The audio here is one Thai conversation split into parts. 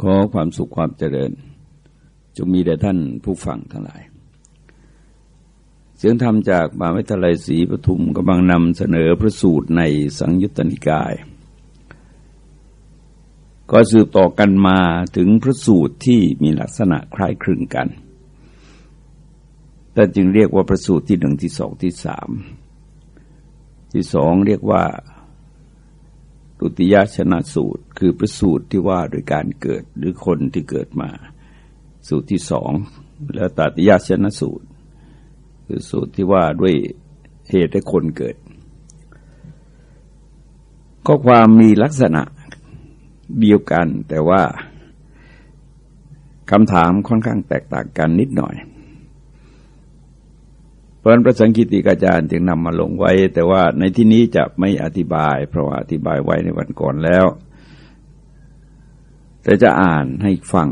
ขอความสุขความเจริญ จงมีแด่ท่านผู้ฟังทั้งหลาย เสียงธรรมจากมหาวิทยาลัยศรีปทุมกำลังนำเสนอพระสูตรในสังยุตตนิกาย ก็สืบต่อกันมาถึงพระสูตรที่มีลักษณะคล้ายคลึงกัน แต่จึงเรียกว่าพระสูตรที่หนึ่งที่สองที่สามที่สองเรียกว่า ตุติยชนะสูตร คือประสูตรที่ว่าโดยการเกิดหรือคนที่เกิดมา สูตรที่สองแล้วตติยชนะสูตร คือสูตรที่ว่าด้วยเหตุให้คนเกิดข้อความมีลักษณะเดียวกันแต่ว่าคำถามค่อนข้างแตกต่างกันนิดหน่อย ราะนั้นพระสังกิติกาจารย์จึงนำมาลงไว้ แต่ว่าในที่นี้จะไม่อธิบาย เพราะว่าอธิบายไว้ในวันก่อนแล้ว แต่จะอ่านให้ฟัง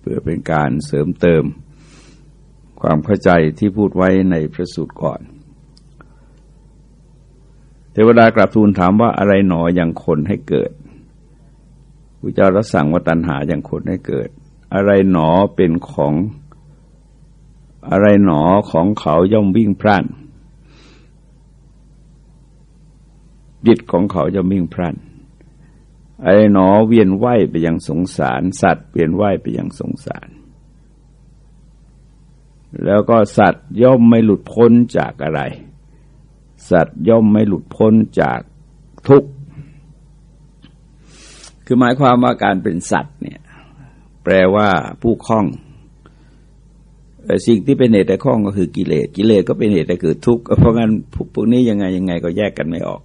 เพื่อเป็นการเสริมเติม ความเข้าใจที่พูดไว้ในพระสูตรก่อน เทวดากราบทูลถามว่าอะไรหนออย่างคนให้เกิดพระเจ้ารับสั่งว่าตัณหาอย่างคนให้เกิด อะไรหนอเป็นของ อะไรหนอของเขาย่อมวิ่งพล่านจิตของเขาจะวิ่งพล่านอะไรหนอเวียนไหวไปยังสงสาร สัตว์เวียนไหวไปยังสงสาร แล้วก็สัตว์ย่อมไม่หลุดพ้นจากอะไร สัตว์ย่อมไม่หลุดพ้นจากทุกข์คือหมายความว่าการเป็นสัตว์เนี่ย แปลว่าผู้คล้อง สิ่งที่เป็นเหตุแต่ข้องก็คือกิเลสกิเลสก็เป็นเหตุแต่เกิดทุกข์เพราะงั้นพวกนี้ยังไงยังไงก็แยกกันไม่ออก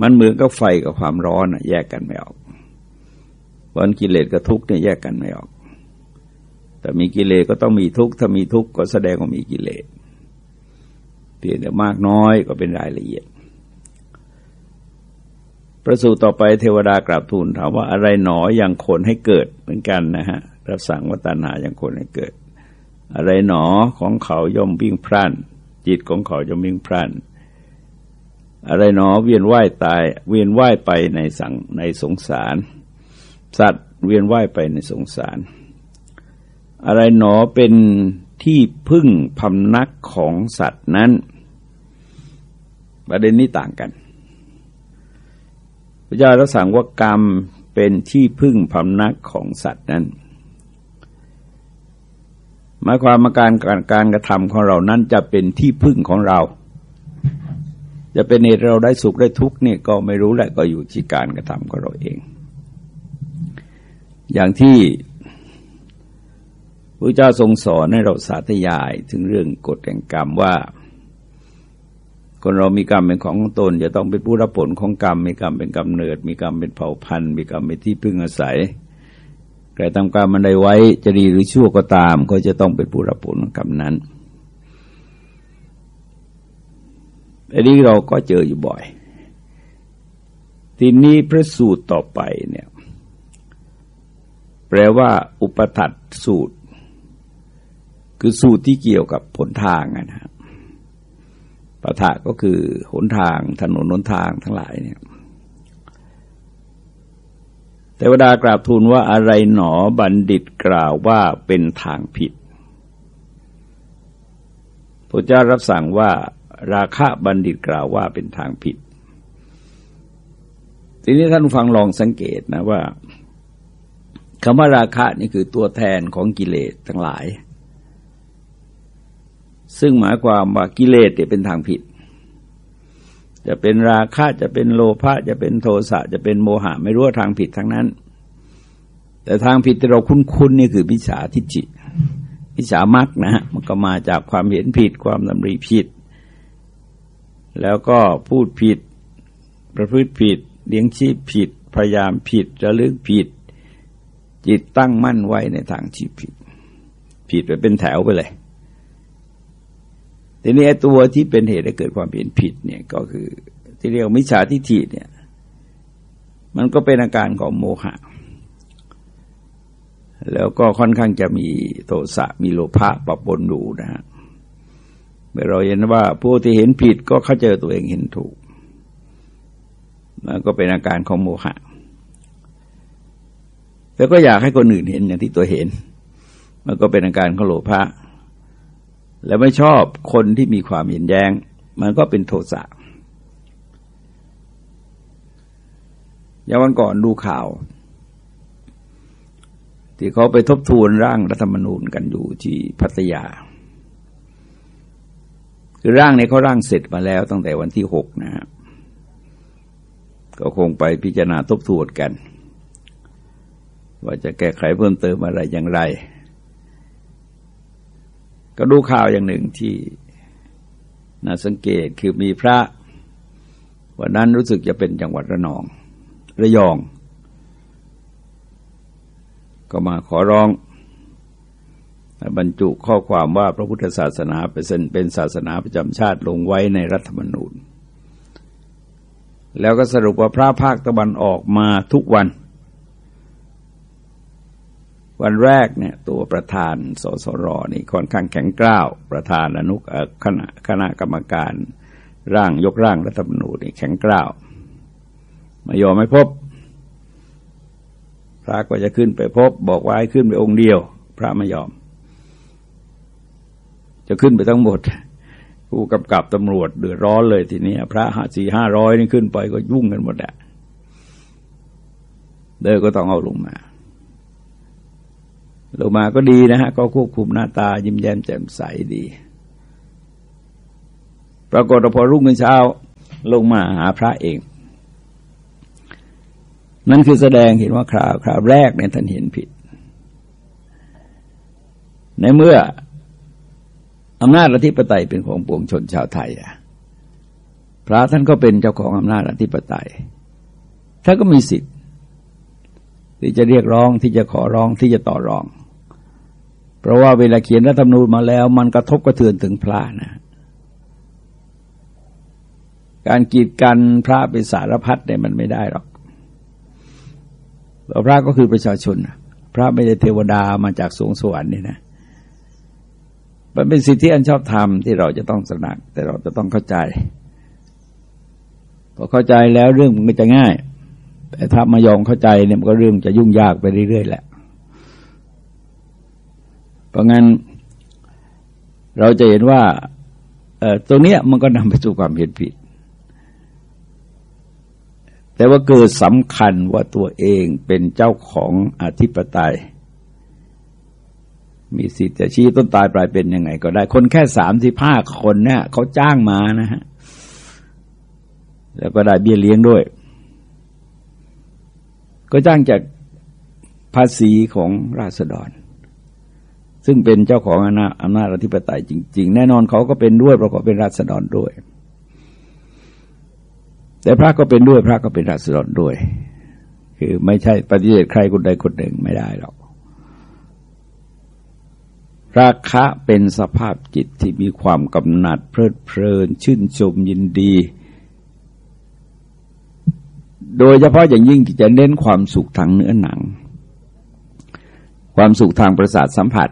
มันเหมือนกับไฟกับความร้อนแยกกันไม่ออกเพราะกิเลสกับทุกข์เนี่ยแยกกันไม่ออก แต่มีกิเลสก็ต้องมีทุกข์ถ้ามีทุกข์ก็แสดงว่ามีกิเลสเพียงแต่มากน้อยก็เป็นรายละเอียด ประสูตต่อไปเทวดากราบทูลถามว่าอะไรหนออย่างคนให้เกิดเหมือนกันนะฮะ รับสั่งว่าตัณหาอย่างคนให้เกิด อะไรหนอของเขาย่อมวิ่งพล่าน จิตของเขาย่อมวิ่งพล่าน อะไรหนอเวียนว่ายตาย เวียนว่ายไปในสังในสงสาร สัตว์เวียนว่ายไปในสงสาร อะไรหนอเป็นที่พึ่งพำนักของสัตว์นั้น ประเด็นนี้ต่างกันพระเจ้ารับสั่งว่ากรรมเป็นที่พึ่งพำนักของสัตว์นั้น มายความมาการการการกระทำของเรานั้นจะเป็นที่พึ่งของเรา จะเป็นเหตุเราได้สุขได้ทุกข์นี่ก็ไม่รู้แหละก็อยู่ที่การกระทำของเราเอง อย่างที่พระเจ้าทรงสอนให้เราสาธยายถึงเรื่องกฎแห่งกรรมว่า คนเรามีกรรมเป็นของตน จะต้องเป็นผู้รับผลของกรรม มีกรรมเป็นกำเนิด มีกรรมเป็นเผ่าพันธุ์ มีกรรมเป็นที่พึ่งอาศัย ใครทำกรรมมันใดไว้จะดีหรือชั่วก็ตาม ก็จะต้องเป็นผู้รับผลของกรรมนั้นอันนี้เราก็เจออยู่บ่อย ทีนี้พระสูตรต่อไปเนี่ย แปลว่า อุปถัตสูตร คือสูตรที่เกี่ยวกับผลทางนะครับปะทะก็คือหนทางถนนหนทางทั้งหลายเนี่ย เทวดากราบทูลว่าอะไรหนอบัณฑิตกล่าวว่าเป็นทางผิดพระเจ้ารับสั่งว่าราคะบัณฑิตกล่าวว่าเป็นทางผิด ทีนี้ท่านฟังลองสังเกตนะว่าคำว่าราคะนี่คือตัวแทนของกิเลสทั้งหลาย ซึ่งหมายความว่ากิเลสเนี่ยเป็นทางผิด จะเป็นราคะจะเป็นโลภะจะเป็นโทสะจะเป็นโมหะ ไม่รู้ว่าทางผิดทั้งนั้น แต่ทางผิดที่เราคุ้นๆนี่คือมิจฉาทิฏฐิมิจฉามักนะฮะมันก็มาจากความเห็นผิดความดำริผิด แล้วก็พูดผิด ประพฤติผิดเลี้ยงชีพผิด พยายามผิดระลึกผิด จิตตั้งมั่นไว้ในทางชีพผิด ผิดไปเป็นแถวไปเลย ทีนี้ตัวที่เป็นเหตุให้เกิดความเห็นผิดเนี่ยก็คือที่เรียกมิจฉาทิฏฐิเนี่ย มันก็เป็นอาการของโมหะ แล้วก็ค่อนข้างจะมีโทสะมีโลภะปะปนอยู่นะฮะเมื่อเราเห็นว่าผู้ที่เห็นผิดก็เข้าเจอตัวเองเห็นถูกมันก็เป็นอาการของโมหะ แล้วก็อยากให้คนอื่นเห็นอย่างที่ตัวเห็น มันก็เป็นอาการของโลภะ แล้วไม่ชอบคนที่มีความเห็นแย้ง มันก็เป็นโทสะอย่างวันก่อนดูข่าว ที่เขาไปทบทวนร่างรัฐธรรมนูญกันอยู่ที่พัทยา คือร่างนี้เขาร่างเสร็จมาแล้วตั้งแต่วันที่หกนะฮะก็คงไปพิจารณาทบทวนกัน ว่าจะแก้ไขเพิ่มเติมอะไรอย่างไร ก็ดูข่าวอย่างหนึ่งที่น่าสังเกตคือมีพระ วันนั้นรู้สึกจะเป็นจังหวัดระนอง ระยอง ก็มาขอร้องบรรจุข้อความว่าพระพุทธศาสนาเป็นเป็นศาสนาประจำชาติลงไว้ในรัฐธรรมนูญ แล้วก็สรุปว่าพระภาคตะวันออกมาทุกวัน วันแรกเนี่ยตัวประธานสสรนี่ค่อนข้างแข็งกร้าว ประธานอนุคณะคณะกรรมการร่างยกร่างรัฐธรรมนูญนี่แข็งกร้าวไม่ยอมไม่พบ พระก็จะขึ้นไปพบ บอกว่าให้ขึ้นไปองค์เดียว พระไม่ยอม จะขึ้นไปทั้งหมดผู้กำกับตำรวจเดือดร้อนเลยทีนี้พระห้าสี่ห้าร้อยนี่ขึ้นไปก็ยุ่งกันหมดอะเดินก็ต้องเอาลงมา ลงมาก็ดีนะฮะ ก็ควบคุมหน้าตา ยิ้มแย้มแจ่มใสดี ปรากฏว่พอรุ่งเช้า ลงมาหาพระเอง นั่นคือแสดงเห็นว่าคราวคราวแรกเนี่ยท่านเห็นผิด ในเมื่ออำนาจอธิปไตยเป็นของปวงชนชาวไทยอะพระท่านก็เป็นเจ้าของอำนาจอธิปไตยท่านก็มีสิทธิ์ที่จะเรียกร้องที่จะขอร้องที่จะต่อรอง เพราะว่าเวลาเขียนรัฐธรรมนูญมาแล้ว มันกระทบกระเทือนถึงพระนะ การกีดกันพระเป็นสารพัดเนี่ยมันไม่ได้หรอกพระก็คือประชาชน พระไม่ใช่เทวดามาจากสูงสวรรค์นี่นะ มันเป็นสิทธิอันชอบธรรมที่เราจะต้องสนัก แต่เราจะต้องเข้าใจพอเข้าใจแล้วเรื่องมันก็จะง่าย แต่ถ้ามายอมเข้าใจเนี่ยมันก็เรื่องจะยุ่งยากไปเรื่อยๆแหละ เพราะงั้นเราจะเห็นว่าตรงนี้มันก็นำไปสู่ความเห็นผิด แต่ว่าเกิดสำคัญว่าตัวเองเป็นเจ้าของอธิปไตย มีสิทธิ์จะชี้ต้นตายปลายเป็นยังไงก็ได้ คนแค่สามสิบห้าคนเนี่ยเขาจ้างมานะฮะ แล้วก็ได้เบี้ยเลี้ยงด้วย ก็จ้างจากภาษีของราษฎร ซึ่งเป็นเจ้าของอำนาจอำนาจอธิปไตยจริง ๆ แน่นอนเขาก็เป็นด้วยประกอบเป็นราษฎรด้วย แต่พระก็เป็นด้วยพระก็เป็นราษฎรด้วย คือไม่ใช่ปฏิเสธใครคนใดคนหนึ่งไม่ได้หรอกราคะเป็นสภาพจิตที่มีความกำหนัดเพลิดเพลิน ชื่นชมยินดี โดยเฉพาะอย่างยิ่งที่จะเน้นความสุขทางเนื้อหนัง ความสุขทางประสาทสัมผัส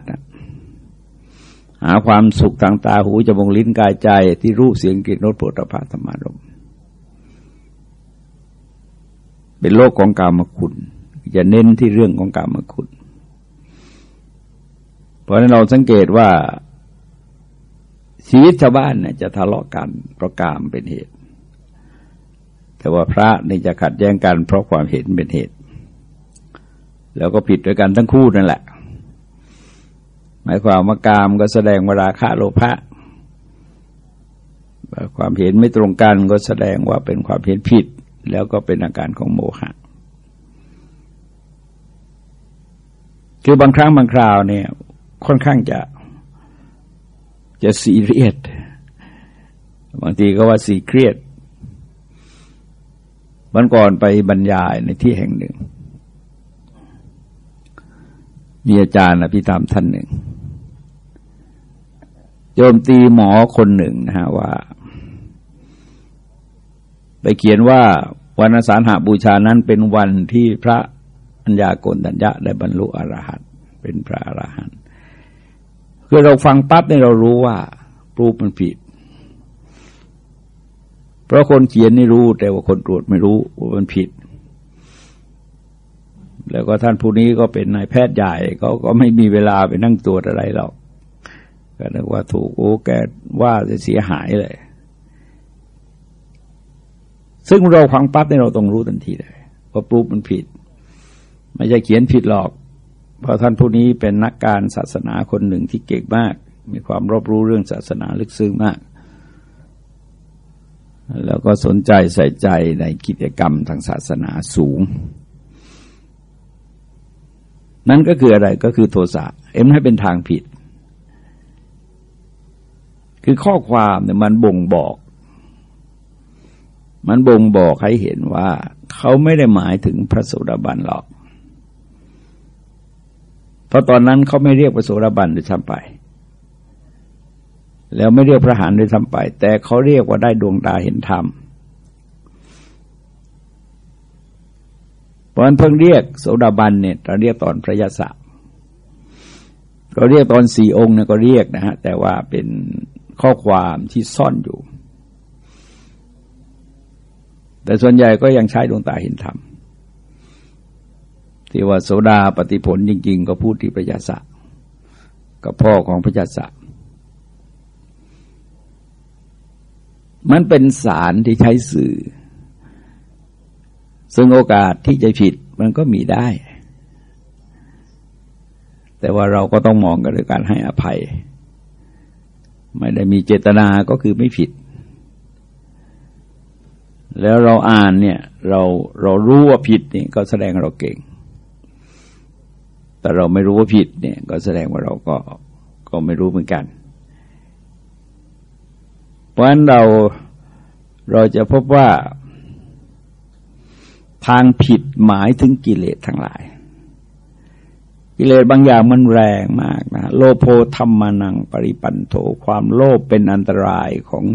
หาความสุขทางตาหูจมูกลิ้นกายใจที่รูปเสียงกลิ่นรสโผฏฐัพธรรมารมเป็นโลกของกามคุณจะเน้นที่เรื่องของกามคุณ เพราะฉะนั้นเราสังเกตว่าชีวิตชาวบ้านเนี่ยจะทะเลาะกันเพราะกามเป็นเหตุ แต่ว่าพระนี่จะขัดแย้งกันเพราะความเห็นเป็นเหตุ แล้วก็ผิดด้วยกันทั้งคู่นั่นแหละ หมายความว่ากามก็แสดงว่าราคะโลภะความเห็นไม่ตรงกันก็แสดงว่าเป็นความเห็นผิด แล้วก็เป็นอาการของโมหะ คือบางครั้งบางคราวเนี่ย ค่อนข้างจะจะซีเรียสบางทีก็ว่าสีเครียดวันก่อนไปบรรยายในที่แห่งหนึ่ง มีอาจารย์อภิธรรมท่านหนึ่ง โจมตีหมอคนหนึ่งนะฮะว่า ไปเขียนว่าวันอาสาฬหาบูชานั้นเป็นวันที่พระัญญาโกณตัญญะได้บรรลุอรหันต์เป็นพระอรหันต์คือเราฟังปั๊บเนี่ยเรารู้ว่ารูปมันผิด เพราะคนเขียนนี่รู้แต่ว่าคนตรวจไม่รู้ว่ามันผิด แล้วก็ท่านผู้นี้ก็เป็นนายแพทย์ใหญ่เขาก็ไม่มีเวลาไปนั่งตรวจอะไรหรอก ก็นึกว่าถูกโอ้แกว่าจะเสียหายเลย ซึ่งเราฟังปั๊บเนี่ยเราต้องรู้ทันทีเลยว่าปรูปมันผิด ไม่ใช่เขียนผิดหรอก เพราะท่านผู้นี้เป็นนักการศาสนาคนหนึ่งที่เก่งมาก มีความรอบรู้เรื่องศาสนาลึกซึ้งมาก แล้วก็สนใจใส่ใจในกิจกรรมทางศาสนาสูง นั่นก็คืออะไรก็คือโทสะเอ็มให้เป็นทางผิด คือข้อความเนี่ยมันบ่งบอก มันบ่งบอกให้เห็นว่า เขาไม่ได้หมายถึงพระโสดาบันหรอก เพราะตอนนั้นเขาไม่เรียกพระโสดาบันด้วยซ้ำไป แล้วไม่เรียกพระหานด้วยซ้ำไป แต่เขาเรียกว่าได้ดวงตาเห็นธรรมเพราะนั้นเพิ่งเรียกโสดาบันเนี่ยเราเรียกตอนพระยศเราเรียกตอนสี่องค์เนี่ยก็เรียกนะฮะแต่ว่าเป็น ข้อความที่ซ่อนอยู่ แต่ส่วนใหญ่ก็ยังใช้ดวงตาเห็นธรรมที่ว่าโสดาปฏิผลจริง ๆ ก็พูดที่พระยาศะกับพ่อของพระยาศะมันเป็นสารที่ใช้สื่อ ซึ่งโอกาสที่จะผิดมันก็มีได้ แต่ว่าเราก็ต้องมองกันด้วยการให้อภัย ไม่ได้มีเจตนาก็คือไม่ผิด แล้วเราอ่านเนี่ย เราเรารู้ว่าผิดนี่ก็แสดงเราเก่ง แต่เราไม่รู้ว่าผิดเนี่ย ก็แสดงว่าเราก็ก็ไม่รู้เหมือนกัน เพราะฉะนั้นเราเราจะพบว่า ทางผิดหมายถึงกิเลสทั้งหลาย กิเลสบางอย่างมันแรงมากนะโลโพธรรมานังปริปันโทความโลภเป็นอันตรายของ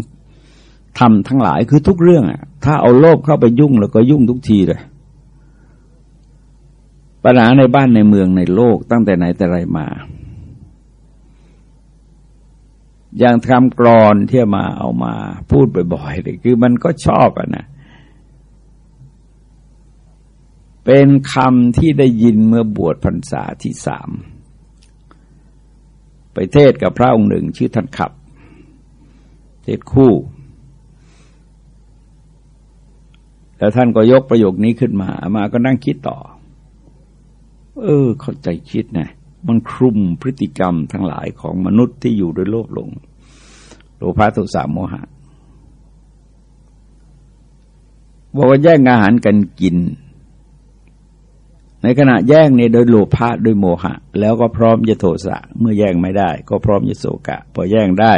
ธรรมทั้งหลายคือทุกเรื่องอะถ้าเอาโลภเข้าไปยุ่งแล้วก็ยุ่งทุกทีเลยปัญหาในบ้านในเมืองในโลกตั้งแต่ไหนแต่ไรมา อย่างคำกรอนที่มาเอามาพูดบ่อยๆเลยคือมันก็ชอบอะนะ เป็นคำที่ได้ยินเมื่อบวชพรรษาที่สามไปเทศกับพระองค์หนึ่งชื่อท่านขับ เทศคู่ แล้วท่านก็ยกประโยคนี้ขึ้นมา มาก็นั่งคิดต่อ เออ เข้าใจคิดนะมันคลุมพฤติกรรมทั้งหลายของมนุษย์ที่อยู่โดยโลภหลง โลภะโทสะโมหะ บอกว่าแย่งอาหารกันกิน ในขณะแย่งเนี่ยโดยโลภะโดยโมหะ แล้วก็พร้อมจะโทสะเมื่อแย่งไม่ได้ ก็พร้อมจะโศกะ พอแย่งได้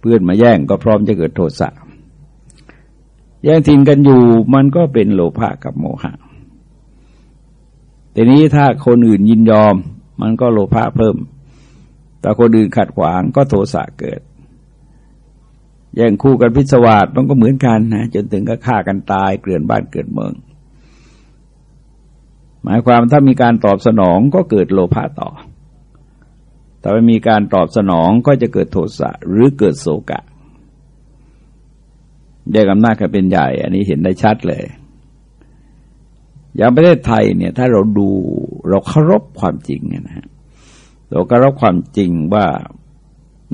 เพื่อนมาแย่งก็พร้อมจะเกิดโทสะแย่งทิ้งกันอยู่มันก็เป็นโลภะกับโมหะทีนี้ถ้าคนอื่นยินยอม มันก็โลภะเพิ่ม แต่คนอื่นขัดขวางก็โทสะเกิด แย่งคู่กันพิศวาสมันก็เหมือนกันนะจนถึงก็ฆ่ากันตายเกลื่อนบ้านเกิดเมือง หมายความถ้ามีการตอบสนองก็เกิดโลภะต่อถ้าไม่มีการตอบสนองก็จะเกิดโทสะหรือเกิดโศกะแยกอำนาจกันเป็นใหญ่ อันนี้เห็นได้ชัดเลย อย่างประเทศไทยเนี่ย ถ้าเราดูเราเคารพความจริงเนี่ยนะฮะเราเคารพความจริงว่า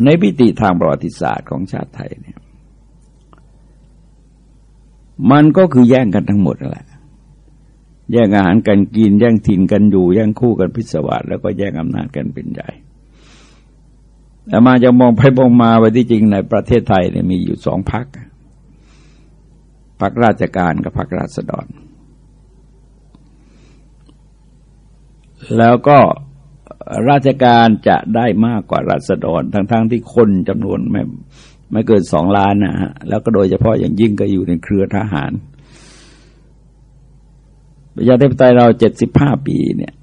ในพิธีทางประวัติศาสตร์ของชาติไทยเนี่ย มันก็คือแย่งกันทั้งหมดแหละ แย่งอาหารกันกิน แย่งถิ่นกันอยู่ แย่งคู่กันพิศวาสแล้วก็แย่งอำนาจกันเป็นใหญ่แต่มาจะมองไปมองมาไปที่จริงในประเทศไทยเนี่ยมีอยู่สองพักพักราชการกับพักราษฎร แล้วก็ราชการจะได้มากกว่าราษฎร ทั้งๆทที่คนจำนวนไม่ไม่เกินสองล้านนะฮะแล้วก็โดยเฉพาะอย่างยิ่งก็อยู่ในเครือทหาร ประชาธิปไตยเราเจ็ดสิบห้าปีเนี่ย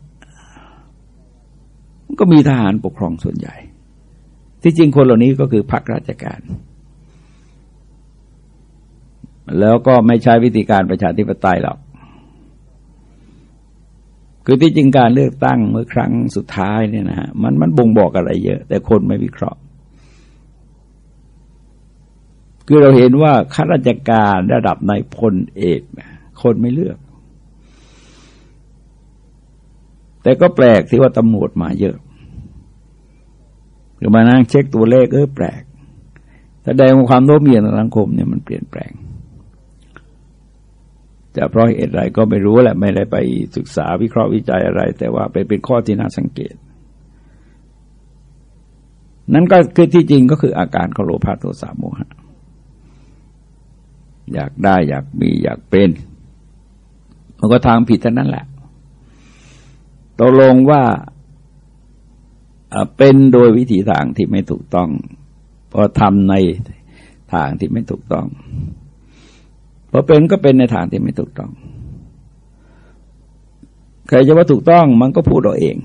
ก็มีทหารปกครองส่วนใหญ่ ที่จริงคนเหล่านี้ก็คือพรรคราชการ แล้วก็ไม่ใช้วิธีการประชาธิปไตยหรอกคือที่จริงการเลือกตั้งเมื่อครั้งสุดท้ายเนี่ยนะฮะมันมันบ่งบอกอะไรเยอะ แต่คนไม่วิเคราะห์ คือเราเห็นว่าข้าราชการระดับนายพลเอกคนไม่เลือก แต่ก็แปลกที่ว่าตำรวจมาเยอะคือมานั่งเช็คตัวเลขเออแปลกแสดงความโน้มเอียงในสังคมเนี่ยมันเปลี่ยนแปลงจะเพราะเหตุไรก็ไม่รู้แหละไม่ได้ไปศึกษาวิเคราะห์วิจัยอะไร แต่ว่าเป็นเป็นข้อที่น่าสังเกต นั้นก็คือที่จริงก็คืออาการของโลภะโทสะโมหะ อยากได้อยากมีอยากเป็น มันก็ทางผิดเท่านั้นแหละ ตกลงว่าเป็นโดยวิถีทางที่ไม่ถูกต้องพอทำในทางที่ไม่ถูกต้องพอเป็นก็เป็นในทางที่ไม่ถูกต้อง ใครจะว่าถูกต้องมันก็พูดเอาเอง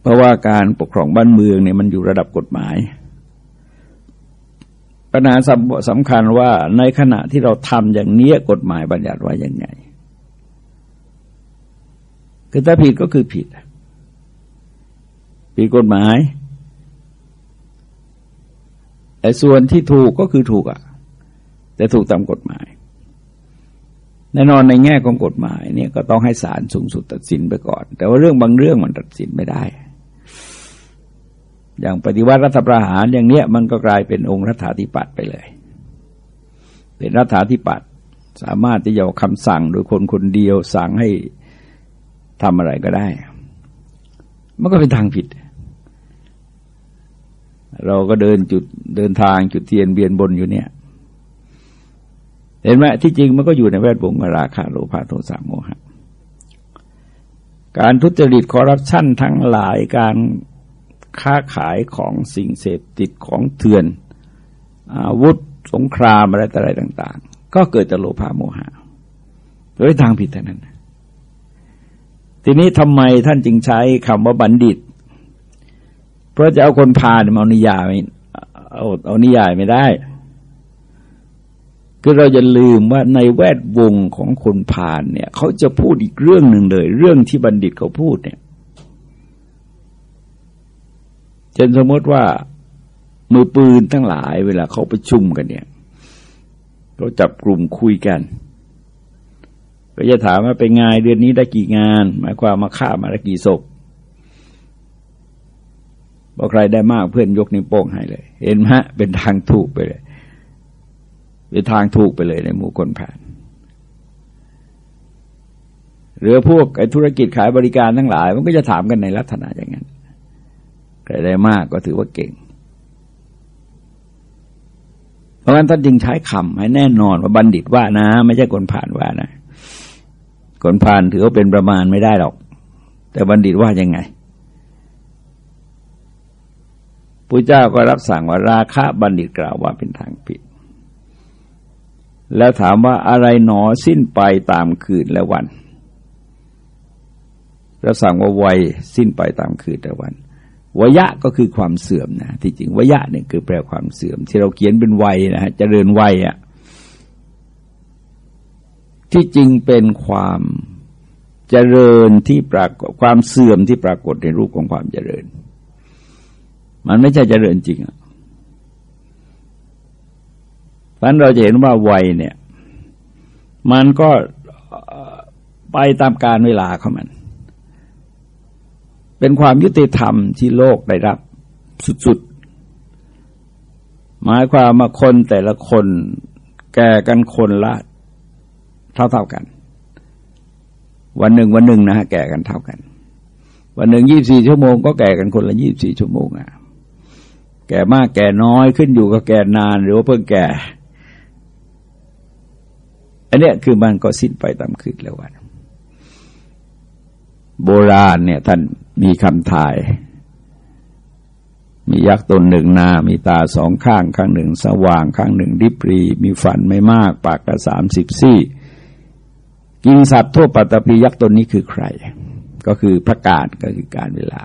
เพราะว่าการปกครองบ้านเมืองเนี่ยมันอยู่ระดับกฎหมาย ปัญหาสำคัญว่าในขณะที่เราทำอย่างนี้กฎหมายบัญญัติไว้อยังไง คือถ้าผิดก็คือผิด ผิดกฎหมายแต่ส่วนที่ถูกก็คือถูกอะ แต่ถูกตามกฎหมาย แน่นอนในแง่ของกฎหมายเนี่ยก็ต้องให้ศาลสูงสุดตัดสินไปก่อน แต่ว่าเรื่องบางเรื่องมันตัดสินไม่ได้ อย่างปฏิวัติรัฐประหารอย่างเนี้ยมันก็กลายเป็นองค์รัฐาธิปัตย์ไปเลย เป็นรัฐาธิปัตย์สามารถที่จะคำสั่งโดยคนคนเดียวสั่งให้ ทำอะไรก็ได้ มันก็เป็นทางผิด เราก็เดินจุดเดินทางจุดเทียนเบียนบนอยู่เนี่ย เห็นไหมที่จริงมันก็อยู่ในแวดวงราคาโลภะโทสะโมหะ การทุจริตคอร์รัปชันทั้งหลายการค้าขายของสิ่งเสพติดของเถื่อน อาวุธสงครามอะไรอะไรต่าง ๆ ก็เกิดจากโลภะโมหะโดยทางผิดแต่านั้น ทีนี้ทำไมท่านจึงใช้คำว่าบัณฑิต เพราะจะเอาคนพาเนี่ยเอานิยายเอาเอานิยายไม่ได้ คือเราจะลืมว่าในแวดวงของคนพาลเนี่ย เขาจะพูดอีกเรื่องหนึ่งเลย เรื่องที่บัณฑิตเขาพูดเนี่ยเช่นสมมติว่ามือปืนทั้งหลายเวลาเขาประชุมกันเนี่ยเขาจับกลุ่มคุยกัน ก็จะถามว่าเป็นไงเดือนนี้ได้กี่งาน หมายความมาฆ่ามาได้กี่ศพบอกใครได้มากเพื่อนยกนิ้วโป้งให้เลย เห็นไหมเป็นทางถูกไปเลยเป็นทางถูกไปเลยในหมู่คนผ่านหรือพวกไอ้ธุรกิจขายบริการทั้งหลาย มันก็จะถามกันในลักษณะอย่างนั้นใครได้มากก็ถือว่าเก่ง เพราะฉะนั้นท่านจึงใช้คำให้แน่นอนว่าบัณฑิตว่านะ ไม่ใช่คนผ่านว่านะ คนผ่านถือว่าเป็นประมาณไม่ได้หรอก แต่บัณฑิตว่ายังไงพระเจ้าก็รับสั่งว่าราคะบัณฑิตกล่าวว่าเป็นทางผิด แล้วถามว่าอะไรหนอสิ้นไปตามคืนและวันรับสั่งว่าวัยสิ้นไปตามคืนและวันวยะก็คือความเสื่อมนะที่จริงวยะเนี่ยคือแปลความเสื่อม ที่เราเขียนเป็นวัยนะฮะเจริญวัยอะ ที่จริงเป็นความเจริญที่ปรากฏความเสื่อมที่ปรากฏในรูปของความเจริญ มันไม่ใช่เจริญจริงอะเพราะนั้นเราจะเห็นว่าวัยเนี่ย มันก็ไปตามการเวลาของมัน เป็นความยุติธรรมที่โลกได้รับสุดๆ หมายความมาคนแต่ละคนแก่กันคนละ เท่าๆกัน วันหนึ่งวันหนึ่งนะฮะแก่กันเท่ากัน วันหนึ่งยี่บสี่ชั่วโมงก็แก่กันคนละยี่บสี่ชั่วโมงอะแก่มากแก่น้อยขึ้นอยู่กับแก่นานหรือว่าเพิ่งแก่ อันเนี้ยคือมันก็สิ้นไปตามคืนแล้ววันโบราณเนี่ยท่านมีคำถ่าย มียักษ์ตนหนึ่งนา มีตาสองข้าง ข้างหนึ่ง สว่าง ข้างหนึ่งริบรี มีฟันไม่มาก ปากกระสามสิบซี่ กินสัตว์ทั่วปัตตภียักษ์ตนนี้คือใคร ก็คือพระกาศก็คือการเวลา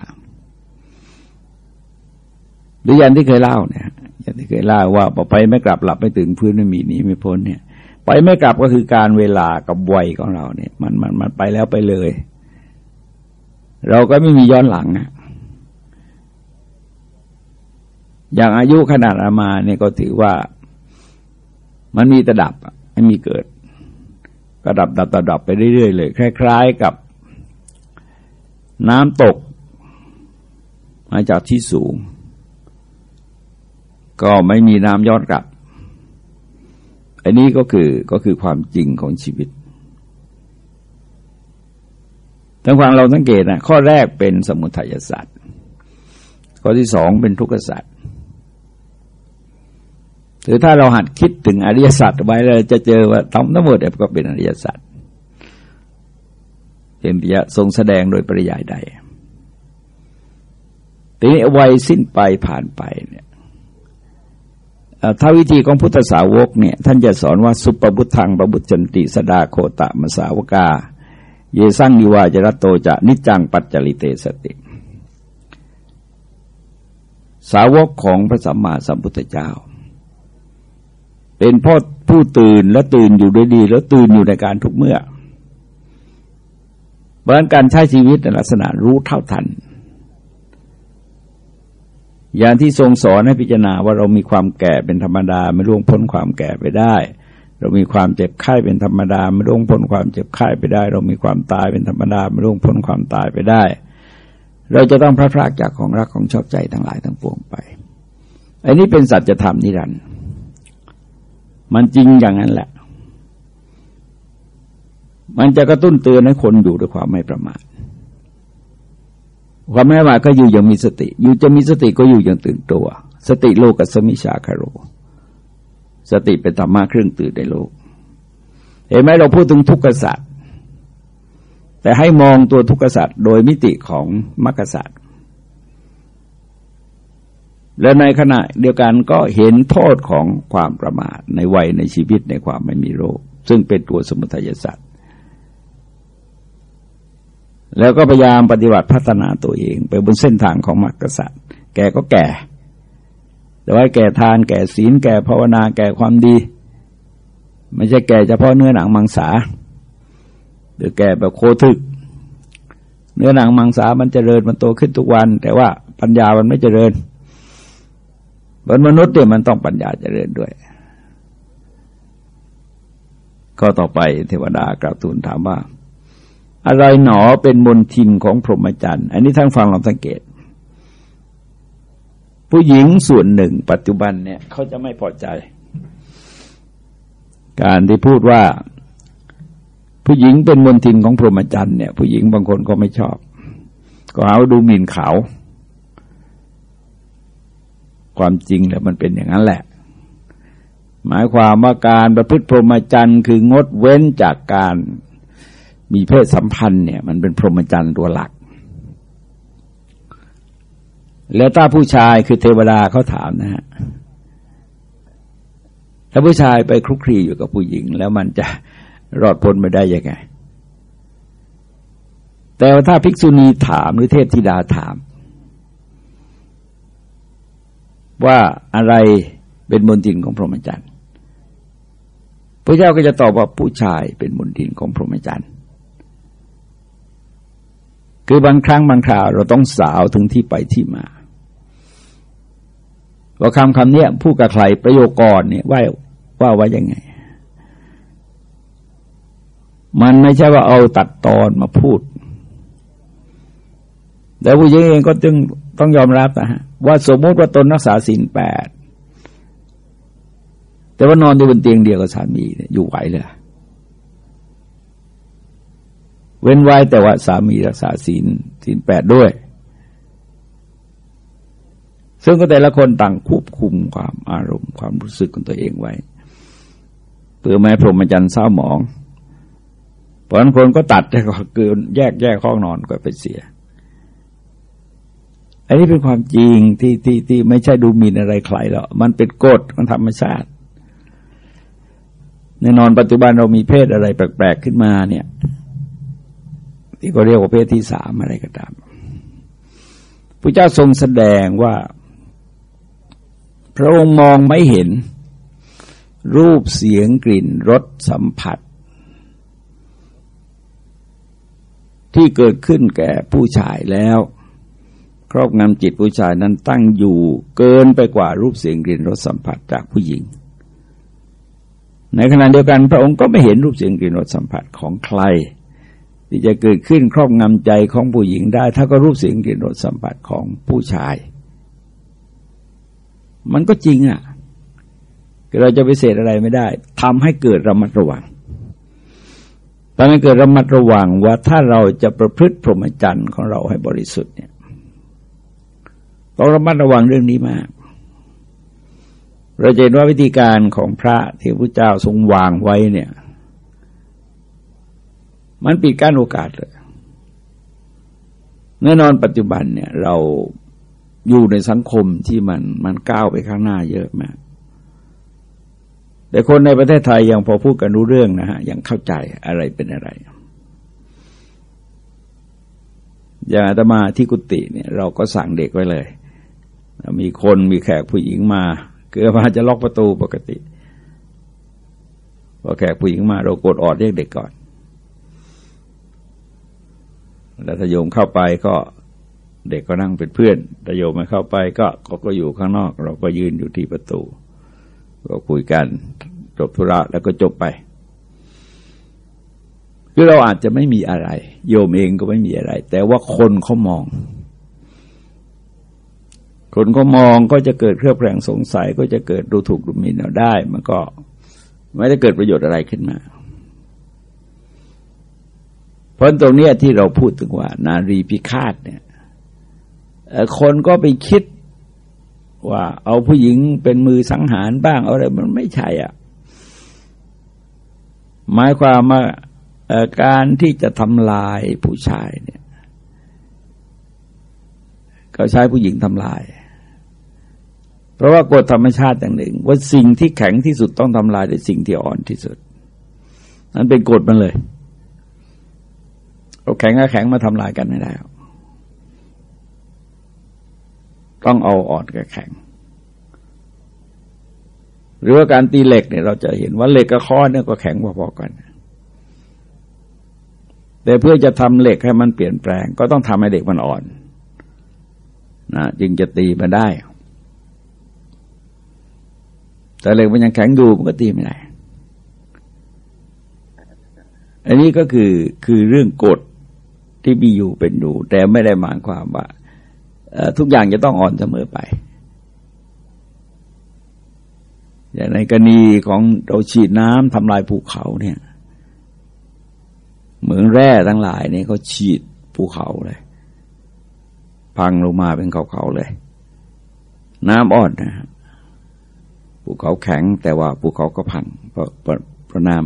หรือยันที่เคยเล่าเนี่ยยันที่เคยเล่าว่าไปไม่กลับหลับไม่ตื่นพื้นไม่มีหนีไม่พ้นเนี่ย ไปไม่กลับก็คือการเวลากับวัยของเราเนี่ย มันมันมันไปแล้วไปเลย เราก็ไม่มีย้อนหลังอะอย่างอายุขนาดอามาเนี่ยก็ถือว่า มันมีตะดับไม่มีเกิด ก็ดับดับดับดับไปเรื่อยๆเลยคล้าย ๆกับน้ำตกมาจากที่สูง ก็ไม่มีน้ำย้อนกลับ อันนี้ก็คือก็คือความจริงของชีวิตทั้งฟังเราสังเกตนะข้อแรกเป็นสมุทัยศาสตร์ข้อที่สองเป็นทุกขศาสตร์ หรือถ้าเราหัดคิดถึงอริยสัจไว้เราจะเจอว่าทั้งหมดก็เป็นอริยสัจเป็นปิยะทรงแสดงโดยปริยายใดทีนี้วัยสิ้นไปผ่านไปเนี่ยถ้าวิธีของพุทธสาวกเนี่ยท่านจะสอนว่าสุปปุทังปบุจันติสดาโคตะมสาวกา เยสังนิวาจรโตจะนิจังปัจจลิเตสติ สาวกของพระสัมมาสัมพุทธเจ้า เป็นพ่อผู้ตื่นและตื่นอยู่ด้วยดี แล้วตื่นอยู่ในการทุกเมื่อเพราะนั้นการใช้ชีวิตในลักษณะรู้เท่าทัน อย่างที่ทรงสอนให้พิจารณาว่าเรามีความแก่เป็นธรรมดา ไม่ล่วงพ้นความแก่ไปได้ เรามีความเจ็บไข้เป็นธรรมดา ไม่ล่วงพ้นความเจ็บไข้ไปได้ เรามีความตายเป็นธรรมดา ไม่ล่วงพ้นความตายไปได้ เราจะต้องพระพรากจากของรักของชอบใจทั้งหลายทั้งปวงไปอันนี้เป็นสัจธรรมนิรันดร์ มันจริงอย่างนั้นแหละ มันจะกระตุ้นเตือนให้คนอยู่ด้วยความไม่ประมาทความไม่ประมาทก็อยู่อย่างมีสติ อยู่จะมีสติก็อยู่อย่างตื่นตัว สติโลกัสมิชาคารุสติเป็นธรรมะเครื่องตื่นในโลก เห็นไหมเราพูดถึงทุกขสัตว์แต่ให้มองตัวทุกขสัตว์โดยมิติของมรรคสัตว์ และในขณะเดียวกันก็เห็นโทษของความประมาทในวัยในชีวิตในความไม่มีโรค ซึ่งเป็นตัวสมุทัยสัตว์แล้วก็พยายามปฏิบัติพัฒนาตัวเอง ไปบนเส้นทางของมรรคสัตว์แก่ก็แก่ แต่ว่าแก่ทาน แก่ศีล แก่ภาวนา แก่ความดี ไม่ใช่แก่เฉพาะเนื้อหนังมังสา หรือแก่แบบโคทึก เนื้อหนังมังสามันจเจริญมันโตขึ้นทุกวัน แต่ว่าปัญญามันไม่เจริญ บนมนุษย์เนี่ยมันต้องปัญญาเจริญด้วย ก็ต่อไปเทวดากราบทูลถามว่า อะไรหนอเป็นมนทินของพรหมจรรย์ อันนี้ทั้งฟังลองสังเกต ผู้หญิงส่วนหนึ่งปัจจุบันเนี่ยเขาจะไม่พอใจ การที่พูดว่า ผู้หญิงเป็นมนทินของพรหมจรรย์เนี่ย ผู้หญิงบางคนก็ไม่ชอบ ก็เอาดูหมิ่นเขา ความจริงแล้วมันเป็นอย่างนั้นแหละ หมายความว่าการประพฤติพรหมจรรย์คืองดเว้นจากการมีเพศสัมพันธ์เนี่ยมันเป็นพรหมจรรย์ตัวหลัก แล้วถ้าผู้ชายคือเทวดาเขาถามนะฮะถ้าผู้ชายไปคลุกคลีอยู่กับผู้หญิง แล้วมันจะรอดพ้นไม่ได้ยังไง แต่ว่าถ้าภิกษุณีถามหรือเทพธิดาถาม ว่าอะไรเป็นมนทินของพรหมจรรย์พระเจ้าก็จะตอบว่าผู้ชายเป็นมนทินของพรหมจรรย์คือบางครั้งบางคราวเราต้องสาวถึงที่ไปที่มาว่าคำคำนี้พูดกับใครประโยคก่อนเนี่ยว่าว่าว่ายังไง มันไม่ใช่ว่าเอาตัดตอนมาพูด แต่ผู้หญิงเองก็จึง ต้องยอมรับนะฮะว่าสมมติว่าตนรักษาศีลแปดแต่ว่านอนอยู่บนเตียงเดียวกับสามีอยู่ไหวเลยเว้นไว้แต่ว่าสามีรักษาศีลศีลแปดด้วย ซึ่งก็แต่ละคนต่างควบคุมความอารมณ์ ความรู้สึกของตัวเองไว้เพื่อไม่พรหมจรรย์เศร้าหมองเพราะนั้นคนก็ตัดแต่ก็เกินแยกแยกห้องนอนก็ไปเสีย อันนี้เป็นความจริงที่ที่ที่ไม่ใช่ดูหมิ่นอะไรใครหรอกมันเป็นกฎของธรรมชาติแน่นอนปัจจุบันเรามีเพศอะไรแปลกๆขึ้นมาเนี่ย ที่ก็เรียกว่าเพศที่สามอะไรก็ตามพระเจ้าทรงแสดงว่า พระองค์มองไม่เห็น รูปเสียงกลิ่นรสสัมผัส ที่เกิดขึ้นแก่ผู้ชายแล้ว ครอบงำจิตผู้ชายนั้นตั้งอยู่เกินไปกว่ารูปเสียงกลิ่นรสสัมผัสจากผู้หญิง ในขณะเดียวกันพระองค์ก็ไม่เห็นรูปเสียงกลิ่นรสสัมผัสของใคร ที่จะเกิดขึ้นครอบงำใจของผู้หญิงได้ ถ้าก็รูปเสียงกลิ่นรสสัมผัสของผู้ชาย มันก็จริงอะ่ะเราจะไปเสดอะไรไม่ได้ทำให้เกิดระมัดระวังทำให้เกิดระมัดระวังว่าถ้าเราจะประพฤติพรหมจรรย์ของเราให้บริสุทธิ์เนี่ย ต้องระมัดระวังเรื่องนี้มาก เราจะเห็นว่าวิธีการของพระที่พระเจ้าทรงวางไว้เนี่ย มันปิดกั้นโอกาสเลยแน่นอนปัจจุบันเนี่ย เราอยู่ในสังคมที่มันมันก้าวไปข้างหน้าเยอะมาก แต่คนในประเทศไทยยังพอพูดกันรู้เรื่องนะฮะ ยังเข้าใจอะไรเป็นอะไรอย่างอาตมาที่กุฏิเนี่ย เราก็สั่งเด็กไว้เลย มีคนมีแขกผู้หญิงมาเกือมาจะล็อกประตูปกติพอแขกผู้หญิงมาเรากดออดเรียกเด็กก่อน แล้วถ้าโยมเข้าไปก็เด็กก็นั่งเป็นเพื่อนถ้าโยมไม่เข้าไปก็ก็อยู่ข้างนอก เราก็ยืนอยู่ที่ประตู ก็คุยกันจบธุระแล้วก็จบไปคือเราอาจจะไม่มีอะไร โยมเองก็ไม่มีอะไร แต่ว่าคนเขามอง คนก็มองก็จะเกิดเครือบแคลงสงสัยก็จะเกิดดูถูกดูหมิ่นเราได้ มันก็ไม่ได้เกิดประโยชน์อะไรขึ้นมา เพราะตรงนี้ที่เราพูดถึงว่า นารีพิฆาตเนี่ยคนก็ไปคิดว่า เอาผู้หญิงเป็นมือสังหารบ้างอะไรมันไม่ใช่อะ หมายความว่าการที่จะทำลายผู้ชายเนี่ย ก็ใช้ผู้หญิงทำลาย เพราะว่ากฎธรรมชาติอย่างหนึ่ง ว่าสิ่งที่แข็งที่สุดต้องทำลายในสิ่งที่อ่อนที่สุดนั้นเป็นกฎมันเลยเอาแข็งกับแข็งมาทำลายกันไม่ได้ต้องเอาอ่อนกับแข็ง หรือว่าการตีเหล็กเนี่ยเราจะเห็นว่าเหล็กกับค้อนเนี่ยก็แข็งพอๆกัน แต่เพื่อจะทำเหล็กให้มันเปลี่ยนแปลง ก็ต้องทำให้เด็กมันอ่อน นะจึงจะตีมาได้ แต่เหล็กมันยังแข็งอยู่มันก็ตีไม่ได้ อันนี้ก็คือคือเรื่องกฎที่มีอยู่เป็นอยู่ แต่ไม่ได้หมายความว่าทุกอย่างจะต้องอ่อนเสมอไป อย่างในกรณีของเราฉีดน้ำทำลายภูเขาเนี่ย เหมืองแร่ทั้งหลายเนี่ยเขาฉีดภูเขาเลย พังลงมาเป็นเขาๆเลย น้ำอ่อนนะภูเขาแข็งแต่ว่าภูเขาก็พังเพราะเพราะน้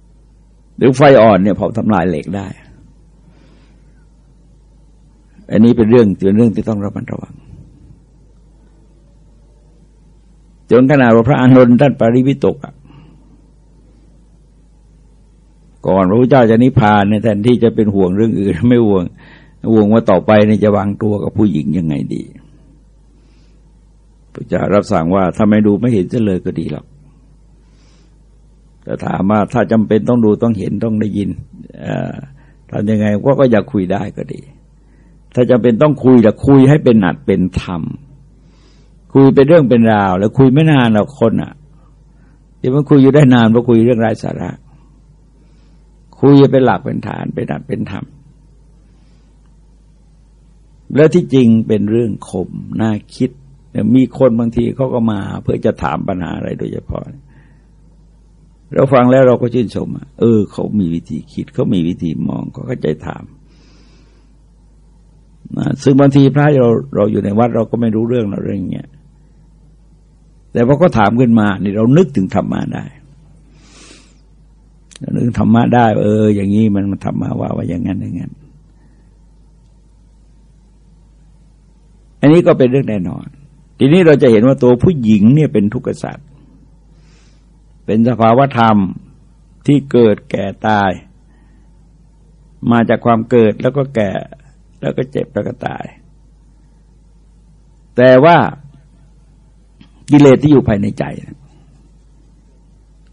ำหรือไฟอ่อนเนี่ยพอทำลายเหล็กได้ อันนี้เป็นเรื่องเป็นเรื่องที่ต้องระมัดระวังจนขนาดว่าพระอานนท์ท่านปริวิตกอะก่อนพระพุทธเจ้าจะนิพพานในแทนที่จะเป็นห่วงเรื่องอื่นไม่ห่วง ห่วงว่าต่อไปนี่จะวางตัวกับผู้หญิงยังไงดีพระเจ้ารับสั่งว่าถ้าไม่ดูไม่เห็นจะเลยก็ดีหรอกแต่ถามว่าถ้าจำเป็นต้องดูต้องเห็นต้องได้ยินทำยังไงว่าก็อยากคุยได้ก็ดี ถ้าจำเป็นต้องคุยแต่คุยให้เป็นหนัดเป็นธรรมคุยเป็นเรื่องเป็นราว แล้วคุยไม่นานหรอกคนอะที่มันคุยอยู่ได้นานเพราะคุยเรื่องไร้สาระ คุยเป็นหลักเป็นฐานเป็นหนัดเป็นธรรม แล้วที่จริงเป็นเรื่องขมน่าคิด มีคนบางทีเขาก็มาเพื่อจะถามปัญหาอะไรโดยเฉพาะ เราฟังแล้วเราก็ชื่นชมเออ เขามีวิธีคิด เขามีวิธีมองเขาเข้าใจถามนะซึ่งบางทีพระเราเราอยู่ในวัดเราก็ไม่รู้เรื่องอะไรอย่างเงี้ย แต่พอเขาถามขึ้นมานี่เรานึกถึงธรรมะได้นึกธรรมะได้ เออ อย่างนี้มันธรรมะว่าว่าอย่างนั้นอย่างนั้น อันนี้ก็เป็นเรื่องแน่นอน ทีนี้เราจะเห็นว่าตัวผู้หญิงเนี่ยเป็นทุกข์สัตว์เป็นสภาวธรรมที่เกิดแก่ตาย มาจากความเกิดแล้วก็แก่แล้วก็เจ็บแล้วก็ตาย แต่ว่ากิเลสที่อยู่ภายในใจ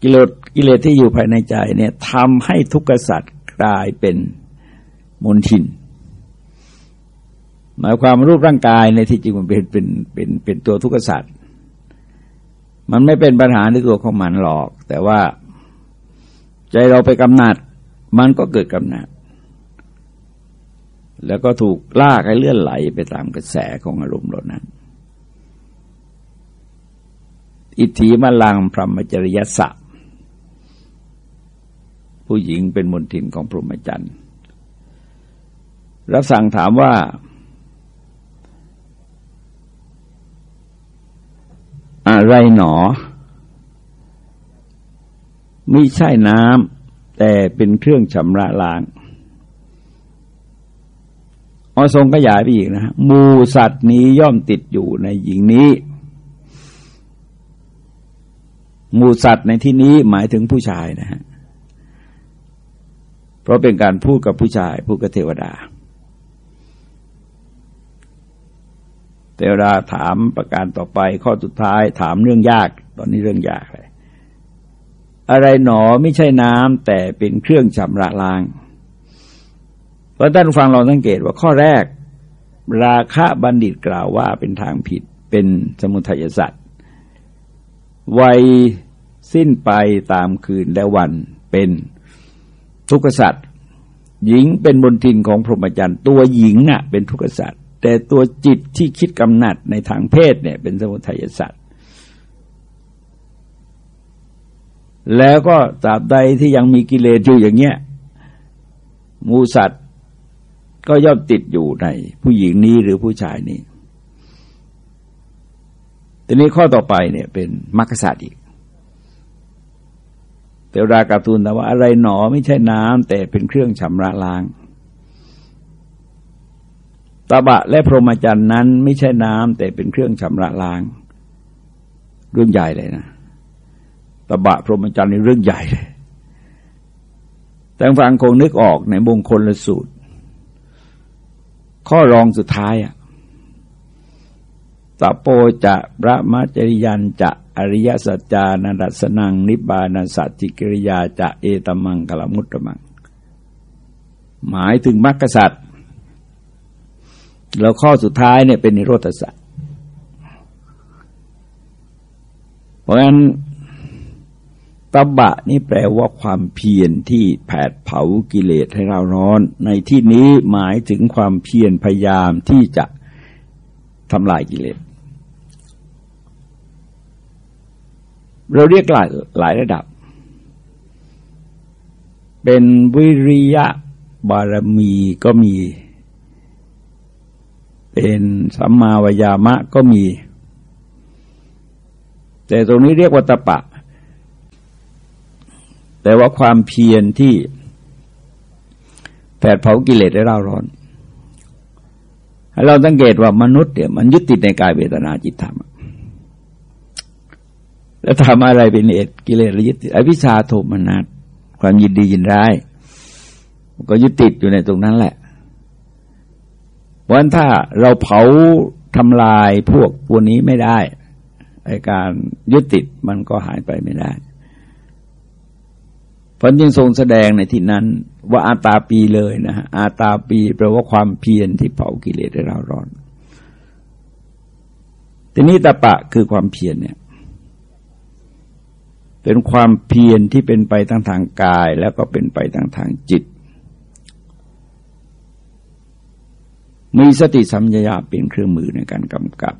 กิเลสกิเลสที่อยู่ภายในใจเนี่ยทำให้ทุกข์สัตว์กลายเป็นมนทิน หมายความรูปร่างกายในที่จริงมันเป็นเป็นเป็นเป็นตัวทุกข์สัตว์มันไม่เป็นปัญหาในตัวของมันหรอก แต่ว่าใจเราไปกำหนัด มันก็เกิดกำหนัด แล้วก็ถูกลากให้เลื่อนไหลไปตามกระแสของอารมณ์เหล่านั้น อิทธิมลังพรหมจริยสัพผู้หญิงเป็นมนทินของพรหมจรรย์ รับสั่งถามว่า อะไรหนอ ไม่ใช่น้ำแต่เป็นเครื่องชำระล้างอทรงขยายไปอีกนะมูสัตว์นี้ย่อมติดอยู่ในหญิงนี้ มูสัตว์ในที่นี้หมายถึงผู้ชายนะฮะ เพราะเป็นการพูดกับผู้ชาย พูดกับเทวดา เทวดาถามประการต่อไป ข้อสุดท้ายถามเรื่องยาก ตอนนี้เรื่องยากเลยอะไรหนอไม่ใช่น้ำแต่เป็นเครื่องชำระล้างเพราะท่านฟังเราสังเกตว่าข้อแรก ราคะบัณฑิตกล่าวว่าเป็นทางผิดเป็นสมุทัยสัตว์วัยสิ้นไปตามคืนและวันเป็นทุกขสัตว์หญิงเป็นบนทินของพรหมจรรย์ตัวหญิงน่ะ เป็นทุกขสัตว์ แต่ตัวจิตที่คิดกำหนัดในทางเพศเนี่ย เป็นสมุทัยสัตว์แล้วก็ตราบใดที่ยังมีกิเลสอยู่อย่างเงี้ยมูสัตว์ก็ย่อมติดอยู่ในผู้หญิงนี้หรือผู้ชายนี้ทีนี้ข้อต่อไปเนี่ยเป็นมรรคศาสตว์อีกเทวดากาตูนแต่ว่าอะไรหนอไม่ใช่น้ำแต่เป็นเครื่องชำระล้าง บะและพรหมจรรย์นั้นไม่ใช่น้ำแต่เป็นเครื่องชำระล้าง เรื่องใหญ่เลยนะตบะพรหมจรรย์ในเรื่องใหญ่เลยแต่ฟังคงนึกออกในมงคลละสูตร ข้อรองสุดท้ายอะตโปจะพระมัจริยันจะอริยสัจจานัสนัง นิบานัสัจจิกิริยาจะเอตมังกลมุตตมัง หมายถึงมรรคสัตว์ แล้วข้อสุดท้ายเนี่ยเป็นนิโรธสัตว์เพราะฉะนั้นตบะนี่แปลว่าความเพียรที่แผดเผากิเลสให้เราร้อน ในที่นี้หมายถึงความเพียรพยายามที่จะทำลายกิเลส เราเรียกหลายหลายระดับ เป็นวิริยะบารมีก็มี เป็นสัมมาวยามะก็มี แต่ตรงนี้เรียกว่าตะปะ แต่ว่าความเพียรที่แผดเผากิเลสได้ร่าร้อนเราสังเกตว่ามนุษย์เนี่ยมันยึดติดในกายเวทนาจิตธรรม แล้วทำอะไรเป็นเอตกิเลสยึดติดอวิชชาโทมนัสความยินดียินร้าย ก็ยึดติดอยู่ในตรงนั้นแหละ วันถ้าเราเผาทำลายพวกพวกนี้ไม่ได้ไอการยึดติดมันก็หายไปไม่ได้พันยังทรงแสดงในที่นั้นว่าอาตาปีเลยนะฮะอาตาปีแปลว่าความเพียรที่เผากิเลสให้เราร้อน ทีนี้ตาปะคือความเพียรเนี่ย เป็นความเพียรที่เป็นไปทั้งทางกาย แล้วก็เป็นไปทั้งทางจิต มีสติสัมยาเป็นเครื่องมือในการกำกับ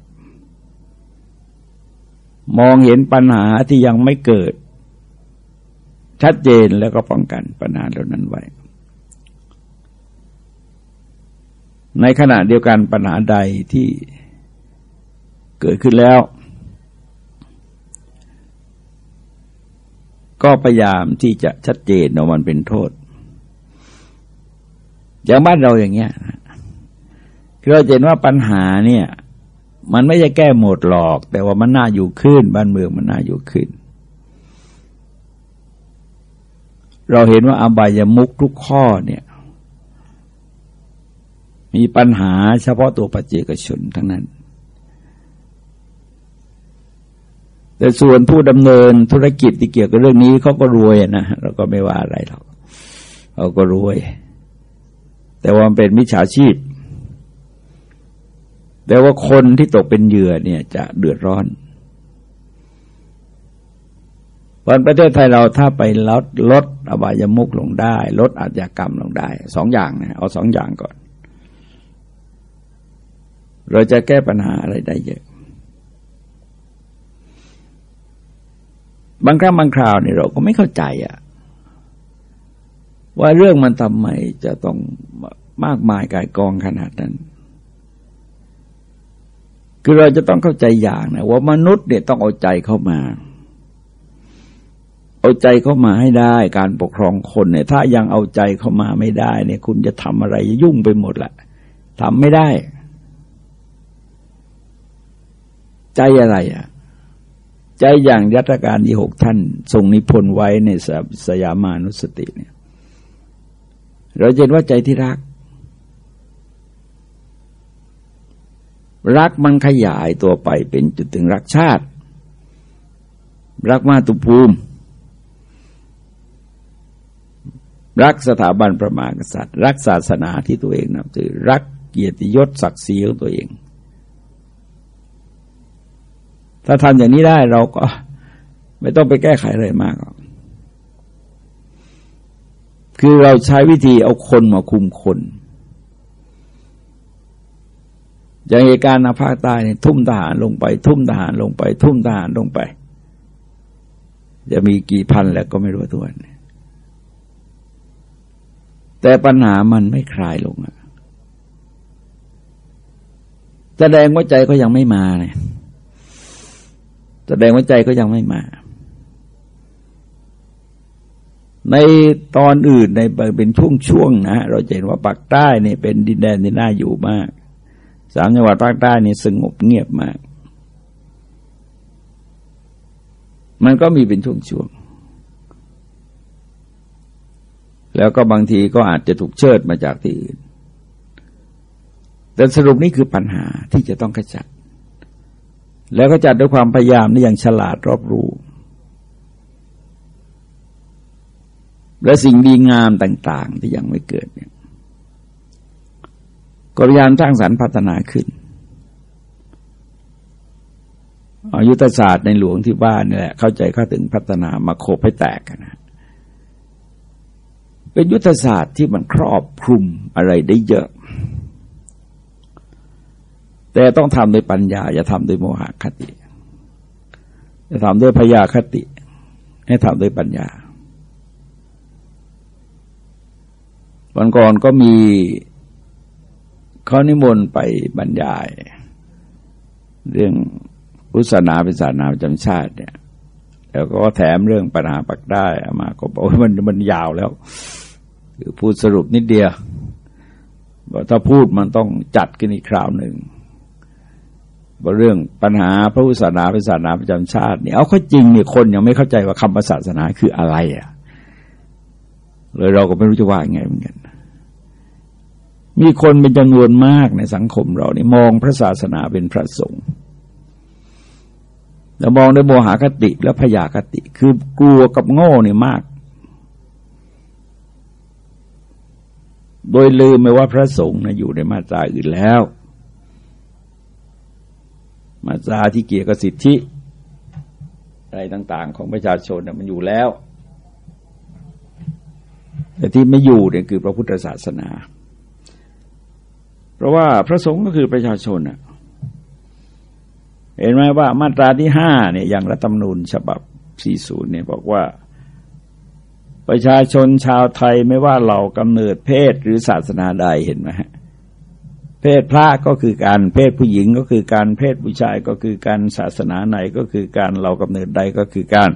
มองเห็นปัญหาที่ยังไม่เกิด ชัดเจนแล้วก็ป้องกันปัญหาเหล่านั้นไว้ ในขณะเดียวกันปัญหาใดที่เกิดขึ้นแล้ว ก็พยายามที่จะชัดเจนว่ามันเป็นโทษ อย่างบ้านเราอย่างเงี้ย เราเห็นว่าปัญหาเนี่ย มันไม่ใช่แก้หมดหรอก แต่ว่ามันน่าอยู่ขึ้น บ้านเมืองมันน่าอยู่ขึ้น เราเห็นว่าอบายามุกทุกข้อเนี่ย มีปัญหาเฉพาะตัวปัจเจกชนทั้งนั้น แต่ส่วนผู้ดำเนินธุรกิจที่เกี่ยวกับเรื่องนี้เขาก็รวยนะเราก็ไม่ว่าอะไรหรอกเขาก็รวย แต่ว่าเป็นมิจฉาชีพ แต่ว่าคนที่ตกเป็นเหยื่อเนี่ยจะเดือดร้อนวันประเทศไทยเราถ้าไปลดลดอบายมุกลงได้ ลดอาชญากรรมลงได้สองอย่างนะเอาสองอย่างก่อน เราจะแก้ปัญหาอะไรได้เยอะ บางครั้งบางคราวเนี่ยเราก็ไม่เข้าใจอะว่าเรื่องมันทำไมจะต้องมากมายกายกองขนาดนั้น คือเราจะต้องเข้าใจอย่างนะว่ามนุษย์เนี่ยต้องเอาใจเข้ามา เอาใจเข้ามาให้ได้การปกครองคนเนี่ย ถ้ายังเอาใจเข้ามาไม่ได้ เนี่ย คุณจะทำอะไรยุ่งไปหมดแหละทำไม่ได้ ใจอะไรอะ ใจอย่างรัชการที่หกท่าน ทรงนิพนธ์ไว้ในสยามานุสติเนี่ย เราเห็นว่าใจที่รัก รักมันขยายตัวไปเป็นจุดถึงรักชาติ รักมาตุภูมิ รักสถาบันประมากษัตริย์ รักศาสนาที่ตัวเองนับถือ รักเกียรติยศศักดิ์ศรีของตัวเอง ถ้าทำอย่างนี้ได้เราก็ไม่ต้องไปแก้ไขอะไรมากหรอกคือเราใช้วิธีเอาคนมาคุมคน อย่างเหตุการณ์ในภาคใต้เนี่ยทุ่มทหารลงไป ทุ่มทหารลงไป ทุ่มทหารลงไป จะมีกี่พันแล้วก็ไม่รู้ตัวนี่แต่ปัญหามันไม่คลายลงอะแสดงว่าใจก็ยังไม่มาเนี่ยแสดงว่าใจก็ยังไม่มา ในตอนอื่นในเป็นช่วงๆนะ เราเห็นว่าภาคใต้เนี่ยเป็นดินแดนที่น่าอยู่มาก สามจังหวัดภาคใต้นี่สงบเงียบมาก มันก็มีเป็นช่วงๆ แล้วก็บางทีก็อาจจะถูกเชิดมาจากที่อื่น แต่สรุปนี่คือปัญหาที่จะต้องขจัด แล้วก็จัดด้วยความพยายามนี่อย่างฉลาดรอบรู้ และสิ่งดีงามต่าง ๆ ที่ยังไม่เกิดเนี่ย ก็พยายามสร้างสรรค์พัฒนาขึ้นอายุทศาสตร์ในหลวงที่บ้านนี่แหละเข้าใจเข้าถึงพัฒนามาโคบให้แตกนะเป็นยุทธศาสตร์ที่มันครอบคลุมอะไรได้เยอะ แต่ต้องทำโดยปัญญา อย่าทำโดยโมหะคติจะทำด้วยพยาคติ ให้ทำด้วยปัญญาวันก่อนก็มี เขานิมนต์ไปบรรยาย เรื่องพุทธศาสนาเป็นศาสนาประจำชาติเนี่ยแล้วก็แถมเรื่องปัญหาปักได้มา ก็บอกว่ามันมันยาวแล้ว คือพูดสรุปนิดเดียวว่าถ้าพูดมันต้องจัดกันอีกคราวหนึ่งว่าเรื่องปัญหาพระพุทธศาสนาเป็นศาสนาประจำชาติเนี่ยเอาข้อจริงเนี่ยคนยังไม่เข้าใจว่าคำศาสนาคืออะไรอะเลยเราก็ไม่รู้จะว่าไงเหมือนกัน มีคนเป็นจำนวนมากในสังคมเรานี่มองพระศาสนาเป็นพระสงฆ์แล้วมองด้วยโมหคติและพยาคติ คือกลัวกับโง่เนี่ยมาก โดยลืมไปว่าพระสงฆ์นะอยู่ในมาตราอื่นแล้ว มาตราที่เกี่ยวกับสิทธิ อะไรต่างๆ ของประชาชนมันอยู่แล้ว แต่ที่ไม่อยู่เนี่ยคือพระพุทธศาสนา ราะว่าพระสงฆ์ก็คือประชาชนอะเห็นไหมว่ามาตราที่ห้าเนี่ยอย่างรัฐธรรมนูญฉบับ 40 เนี่ยบอกว่า ประชาชนชาวไทยไม่ว่าเรากำเนิดเพศหรือศาสนาใดเห็นไหมเพศพระก็คือการเพศผู้หญิงก็คือการเพศผู้ชายก็คือการศาสนาไหนก็คือการเรากำเนิดใดก็คือการ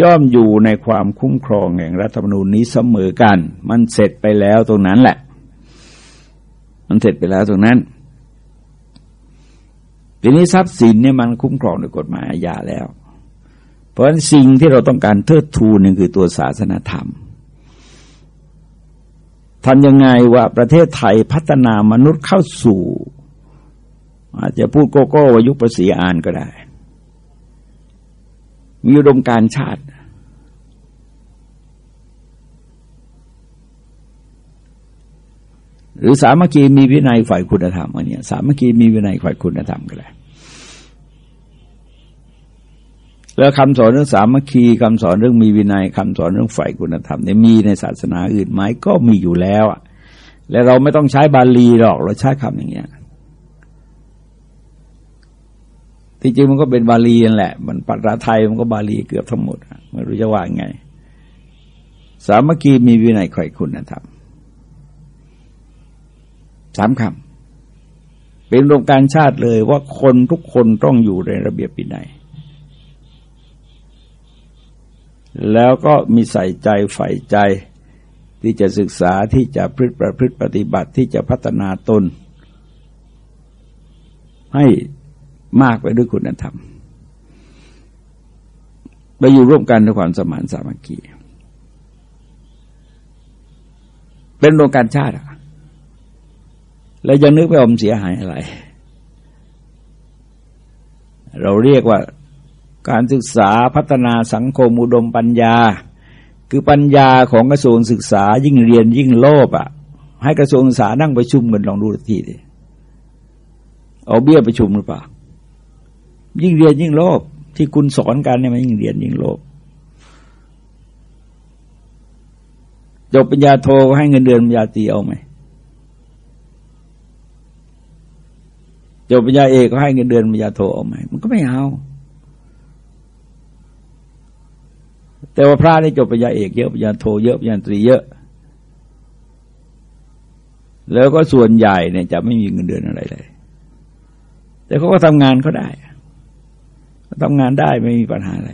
ย่อมอยู่ในความคุ้มครองแห่งรัฐธรรมนูญนี้เสมอกัน มันเสร็จไปแล้วตรงนั้นแหละ มันเสร็จไปแล้วตรงนั้นทีนี้ทรัพย์สินเนี่ยมันคุ้มครองโดยกฎหมายอาญาแล้ว เพราะฉะนั้นสิ่งที่เราต้องการเทิดทูนนึ่งคือตัวศาสนาธรรมทำยังไงว่าประเทศไทยพัฒนามนุษย์เข้าสู่ อาจจะพูดโกโก้วายุคภาษีอ่านก็ได้ มีอุดมการชาติ หรือสามัคคีมีวินัยฝ่ายคุณธรรมอันนี้สามัคคีมีวินัยฝ่ายคุณธรรมก็เลยแล้วคำสอนเรื่องสามัคคีคำสอนเรื่องมีวินัยคำสอนเรื่องฝ่ายคุณธรรมเนี่ยมีในศาสนาอื่นไหมก็มีอยู่แล้วอะแล้วเราไม่ต้องใช้บาลีหรอกเราใช้คำอย่างเงี้ยที่จริงมันก็เป็นบาลีนั่นแหละ มันปัตราไทยมันก็บาลีเกือบทั้งหมดไม่รู้จะว่าไง สามัคคีมีวินัยข่อยคุณธรรม สามคำเป็นโรวมการชาติเลยว่าคนทุกคนต้องอยู่ในระเบียบวินัยแล้วก็มีใส่ใจใฝ่ใจ ที่จะศึกษาที่จะพฤติประพฤติปฏิบัติที่จะพัฒนาตน ให้มากไปด้วยคุณธรรมไปอยู่ร่วมกันด้วยความสมานสามัคคีเป็นโรงการชาติอะ แล้วยังนึกไม่อมเสียหายอะไร เราเรียกว่าการศึกษาพัฒนาสังคมอุดมปัญญา คือปัญญาของกระทรวงศึกษายิ่งเรียนยิ่งโลภอะ ให้กระทรวงศึกษานั่งประชุมกันลองดูทีดิเอาเบี้ยประชุมหรือเปล่า ยิ่งเรียนยิ่งโลภที่คุณสอนกันเนี่ยมันยิ่งเรียนยิ่งโลภจบปัญญาโทให้เงินเดือนปัญญาตีเอาไหม จบปัญญาเอกก็ให้เงินเดือนปัญญาโทเอาไหมมันก็ไม่เอา แต่ว่าพระนี่จบปัญญาเอกเยอะปัญญาโทเยอะปัญญาตรีเยอะ แล้วก็ส่วนใหญ่เนี่ยจะไม่มีเงินเดือนอะไรเลย แต่เขาก็ทำงานเขาได้ทำงานได้ไม่มีปัญหาอะไร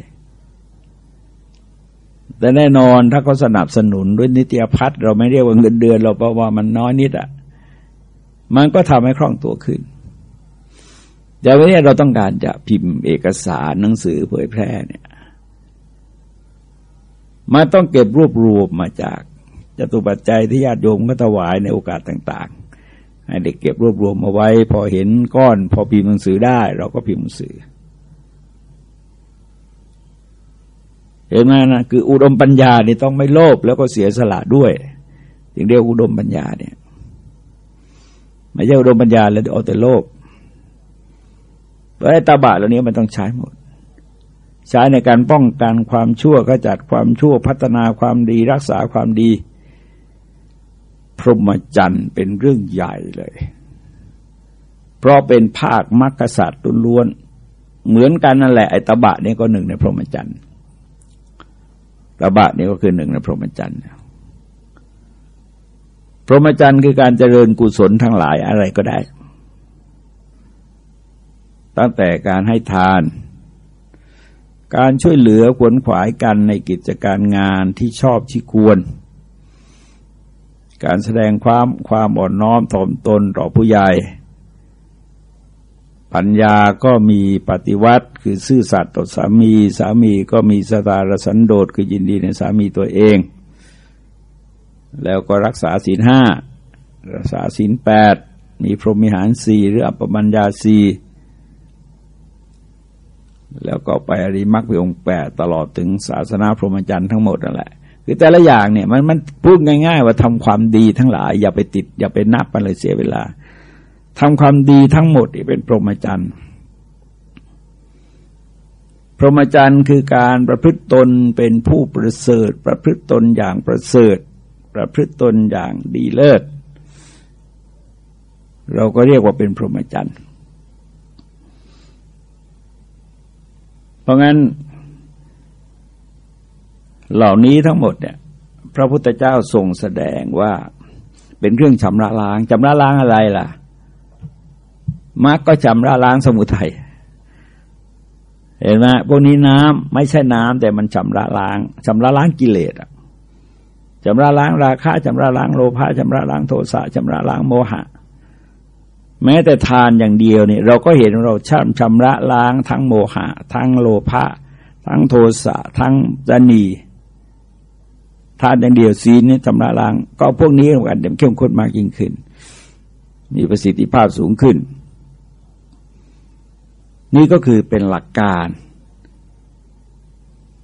แต่แน่นอนถ้าเขาสนับสนุนด้วยนิตยพัฒน์เราไม่เรียกว่าเงินเดือน เราเพราะว่ามันน้อยนิดอะ่ะ มันก็ทำให้คล่องตัวขึ้น แต่วันนี้เราต้องการจะพิมพ์เอกสารหนังสือเผยแพร่เนี่ยมันต้องเก็บรวบรวมมาจากจตุปัจจัยที่ญาติโยมก็ถวายในโอกาสต่างๆให้เด็กเก็บรวบรวมมาไว้ พอเห็นก้อน พอพิมพ์หนังสือได้ เราก็พิมพ์หนังสือ เห็นไหมนะคืออุดมปัญญาเนี่ต้องไม่โลภแล้วก็เสียสละด้วยถึงเรียกอุดมปัญญาเนี่ยไม่ใช่อุดมปัญญาแล้วเอาแต่โลภ เพราะไอ้ตาบะเหล่านี้มันต้องใช้หมด ใช้ในการป้องกันความชั่วก็จัดความชั่วพัฒนาความดีรักษาความดี พรหมจรรย์เป็นเรื่องใหญ่เลย เพราะเป็นภาคมรรคศาสตร์ล้วนเหมือนกันนั่นแหละไอ้ตบะนี่ก็หนึ่งในพรหมจรรย์ตบะนี่ก็คือหนึ่งในพรหมจรรย์พรหมจรรย์คือการเจริญกุศลทั้งหลายอะไรก็ได้ ตั้งแต่การให้ทาน การช่วยเหลือขวนขวายกันในกิจการงานที่ชอบที่ควร การแสดงความความอ่อนน้อมถ่อมตนต่อผู้ใหญ่ ปัญญาก็มีปฏิวัติคือซื่อสัตย์ต่อสามี สามีก็มีสตารสันโดษคือยินดีในสามีตัวเอง แล้วก็รักษาศีลห้ารักษาศีลแปดมีพรหมิหารสี่หรืออัปปมัญญาสี่ แล้วก็ไปอริมักไปองค์แปดตลอดถึงศาสนาพรหมจรรย์ทั้งหมดนั่นแหละคือแต่ละอย่างเนี่ยมันมันพูดง่ายๆ ว่าทำความดีทั้งหลาย อย่าไปติด อย่าไปนับมันเลยเสียเวลาทำความดีทั้งหมดเป็นพรหมจรรย์พรหมจรรย์คือการประพฤติตนเป็นผู้ประเสริฐ ประพฤติตนอย่างประเสริฐ ประพฤติตนอย่างดีเลิศ เราก็เรียกว่าเป็นพรหมจรรย์ เพ ราะงั้น เหล่านี้ทั้งหมดเนี่ย พระพุทธเจ้าทรงแสดงว่าเป็นเรื่องชำระล้างชำระล้างอะไรล่ะมรรคก็ชำระล้างสมุทัยเห็นไหมพวกนี้น้ำไม่ใช่น้ำแต่มันชำระล้างชำระล้างกิเลสอะชำระล้างราคะชำระล้างโลภะชำระล้างโทสะชำระล้างโมหะ แม้แต่ทานอย่างเดียวเนี่ยเราก็เห็นเราชำชำระล้างทั้งโมหะ ทั้งโลภะทั้งโทสะทั้งจนีทานอย่างเดียวศีลนี่ชำระล้าง ก็พวกนี้เหมือนกันเข้มข้นมากยิ่งขึ้น มีประสิทธิภาพสูงขึ้น นี่ก็คือเป็นหลักการ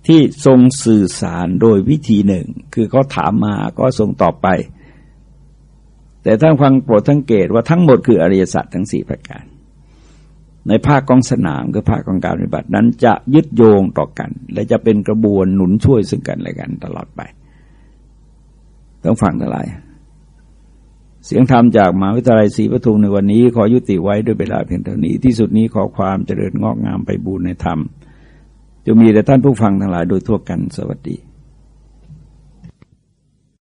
ที่ทรงสื่อสารโดยวิธีหนึ่ง คือเขาถามมาก็ทรงตอบไป แต่ท่านฟังโปรดสังเกตว่าทั้งหมดคืออริยสัจทั้งสี่ประการ ในภาคกองสนามคือภาคกองการปฏิบัตินั้นจะยึดโยงต่อกัน และจะเป็นกระบวนหนุนช่วยซึ่งกันและกันตลอดไป ต้องฟังทั้งหลายเสียงธรรมจากมหาวิทยาลัยศรีปทุมในวันนี้ ขอยุติไว้ด้วยเวลาเพียงเท่านี้ ที่สุดนี้ขอความเจริญงอกงามไปบูรณนธรรมจะมีแต่ท่านผู้ฟังทั้งหลายโดยทั่วกันสวัสดี